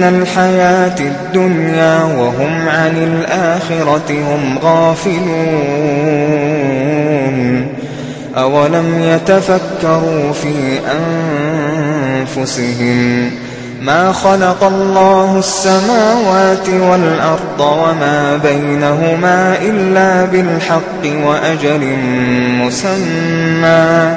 من الحياة الدنيا وهم عن الآخرة هم غافلون. أولم يتفكروا في أنفسهم ما خلق الله السماوات والأرض وما بينهما إلا بالحق وأجل مسمى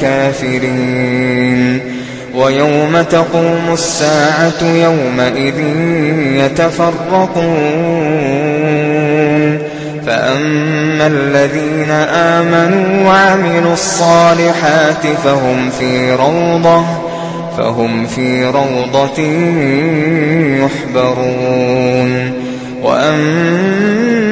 كافرين ويوم تقوم الساعة يومئذ يتفرقون. فأما الذين آمنوا وعملوا الصالحات فهم في روضة فهم في روضة يحبرون. وأما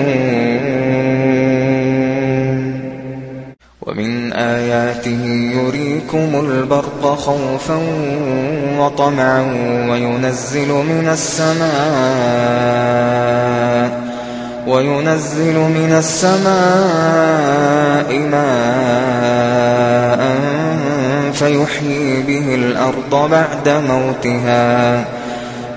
آياته يريكم البرق خوفا وطمعا وينزل من السماء وينزل من السماء ماء فيحيي به الأرض بعد موتها.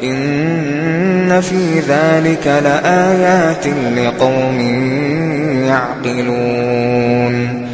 إن في ذلك لآيات لقوم يعقلون.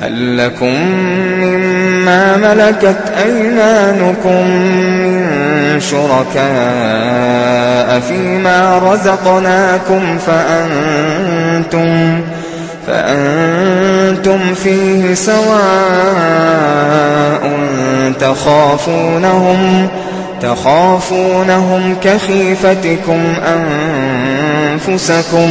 هل لكم مما ملكت أيمانكم من شركاء فيما رزقناكم فأنتم فأنتم فيه سواء تخافونهم تخافونهم كخيفتكم أنفسكم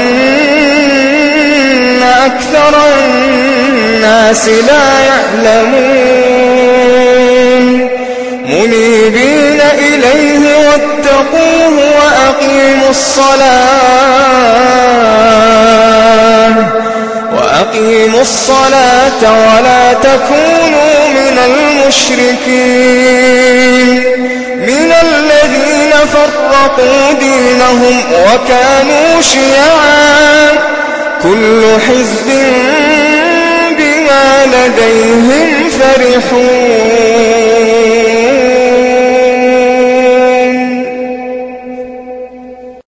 أكثر الناس لا يعلمون. منيبين إليه واتقوه وأقيموا الصلاة. وأقيموا الصلاة ولا تكونوا من المشركين. من الذين فرقوا دِينَهُمْ وَكَانُوا شِيَعًا. كُلُّ حِزْبٍ بِمَا لَدَيْهِمْ فَرِحُونَ.